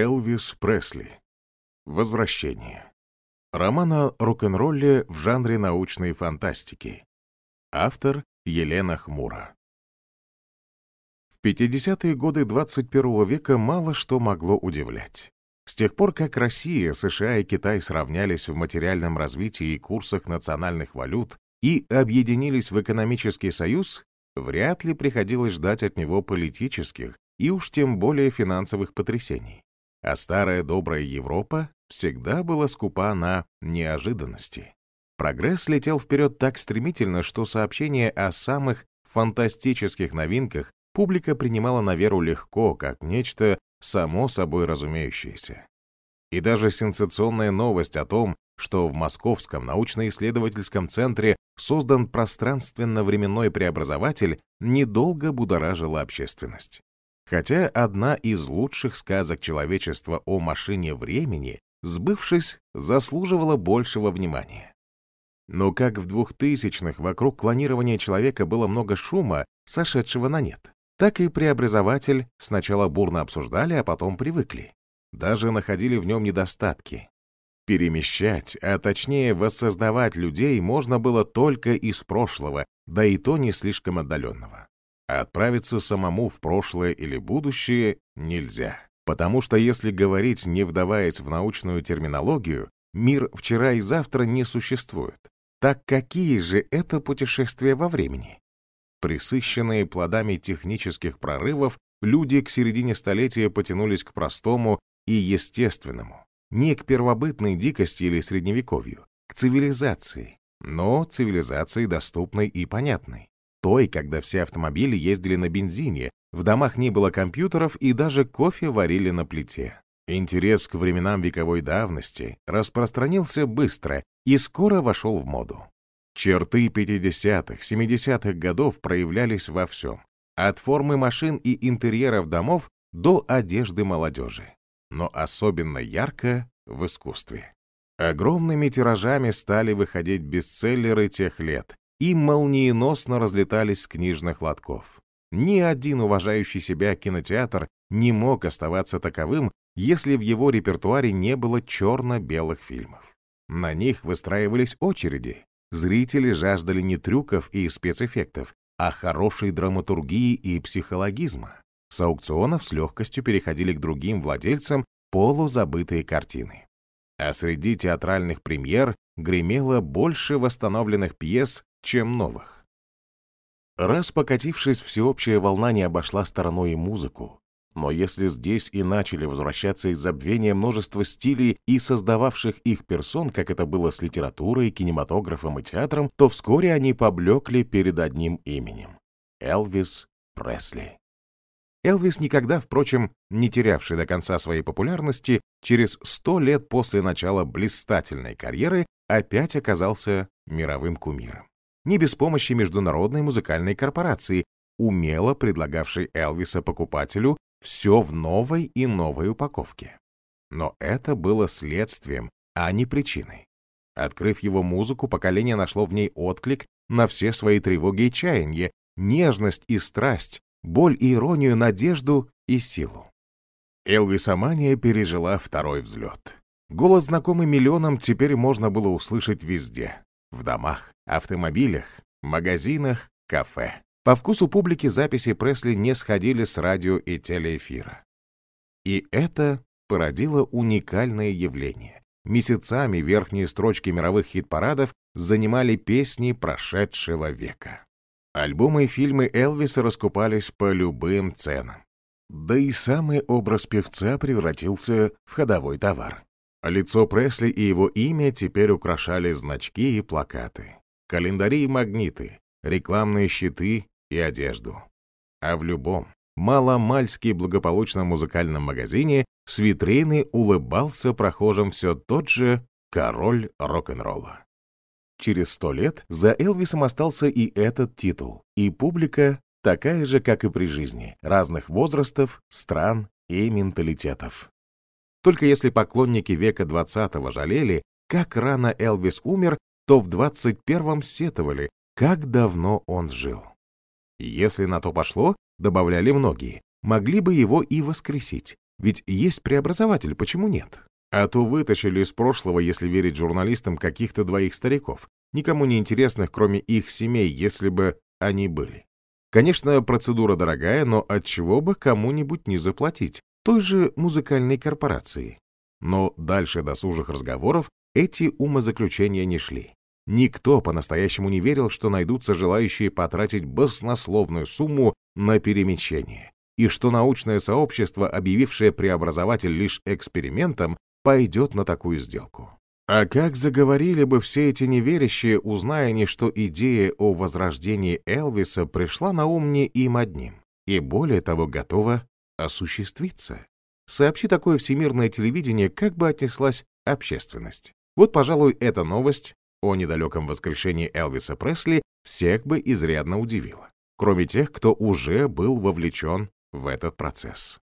Элвис Пресли. Возвращение. Роман о рок-н-ролле в жанре научной фантастики. Автор Елена Хмура. В 50-е годы 21 века мало что могло удивлять. С тех пор, как Россия, США и Китай сравнялись в материальном развитии и курсах национальных валют и объединились в экономический союз, вряд ли приходилось ждать от него политических и уж тем более финансовых потрясений. А старая добрая Европа всегда была скупа на неожиданности. Прогресс летел вперед так стремительно, что сообщения о самых фантастических новинках публика принимала на веру легко, как нечто само собой разумеющееся. И даже сенсационная новость о том, что в Московском научно-исследовательском центре создан пространственно-временной преобразователь, недолго будоражила общественность. Хотя одна из лучших сказок человечества о машине времени, сбывшись, заслуживала большего внимания. Но как в двухтысячных вокруг клонирования человека было много шума, сошедшего на нет, так и преобразователь сначала бурно обсуждали, а потом привыкли. Даже находили в нем недостатки. Перемещать, а точнее воссоздавать людей можно было только из прошлого, да и то не слишком отдаленного. А отправиться самому в прошлое или будущее нельзя. Потому что если говорить, не вдаваясь в научную терминологию, мир вчера и завтра не существует. Так какие же это путешествия во времени? Присыщенные плодами технических прорывов, люди к середине столетия потянулись к простому и естественному, не к первобытной дикости или средневековью, к цивилизации, но цивилизации доступной и понятной той, когда все автомобили ездили на бензине, в домах не было компьютеров и даже кофе варили на плите. Интерес к временам вековой давности распространился быстро и скоро вошел в моду. Черты 50-х, 70-х годов проявлялись во всем, от формы машин и интерьеров домов до одежды молодежи, но особенно ярко в искусстве. Огромными тиражами стали выходить бестселлеры тех лет, и молниеносно разлетались с книжных лотков. Ни один уважающий себя кинотеатр не мог оставаться таковым, если в его репертуаре не было черно-белых фильмов. На них выстраивались очереди. Зрители жаждали не трюков и спецэффектов, а хорошей драматургии и психологизма. С аукционов с легкостью переходили к другим владельцам полузабытые картины. А среди театральных премьер гремело больше восстановленных пьес чем новых. Раз покатившись, всеобщая волна не обошла стороной и музыку. Но если здесь и начали возвращаться из забвения множество стилей и создававших их персон, как это было с литературой, кинематографом и театром, то вскоре они поблекли перед одним именем — Элвис Пресли. Элвис никогда, впрочем, не терявший до конца своей популярности, через сто лет после начала блистательной карьеры опять оказался мировым кумиром не без помощи международной музыкальной корпорации, умело предлагавшей Элвиса покупателю все в новой и новой упаковке. Но это было следствием, а не причиной. Открыв его музыку, поколение нашло в ней отклик на все свои тревоги и чаяния, нежность и страсть, боль и иронию, надежду и силу. Элвисомания пережила второй взлет. Голос, знакомый миллионам, теперь можно было услышать везде. В домах, автомобилях, магазинах, кафе. По вкусу публики записи Пресли не сходили с радио и телеэфира. И это породило уникальное явление. Месяцами верхние строчки мировых хит-парадов занимали песни прошедшего века. Альбомы и фильмы Элвиса раскупались по любым ценам. Да и самый образ певца превратился в ходовой товар. Лицо Пресли и его имя теперь украшали значки и плакаты, календари и магниты, рекламные щиты и одежду. А в любом маломальски благополучном музыкальном магазине с витрины улыбался прохожим все тот же король рок-н-ролла. Через сто лет за Элвисом остался и этот титул, и публика такая же, как и при жизни, разных возрастов, стран и менталитетов. Только если поклонники века 20 жалели, как рано Элвис умер, то в 21-м сетовали, как давно он жил. Если на то пошло, добавляли многие, могли бы его и воскресить. Ведь есть преобразователь, почему нет? А то вытащили из прошлого, если верить журналистам, каких-то двоих стариков, никому не интересных, кроме их семей, если бы они были. Конечно, процедура дорогая, но от чего бы кому-нибудь не заплатить, той же музыкальной корпорации. Но дальше досужих разговоров эти умозаключения не шли. Никто по-настоящему не верил, что найдутся желающие потратить баснословную сумму на перемещение, и что научное сообщество, объявившее преобразователь лишь экспериментом, пойдет на такую сделку. А как заговорили бы все эти неверящие, узная не, что идея о возрождении Элвиса пришла на ум не им одним, и более того готова осуществиться? Сообщи такое всемирное телевидение, как бы отнеслась общественность. Вот, пожалуй, эта новость о недалеком воскрешении Элвиса Пресли всех бы изрядно удивила, кроме тех, кто уже был вовлечен в этот процесс.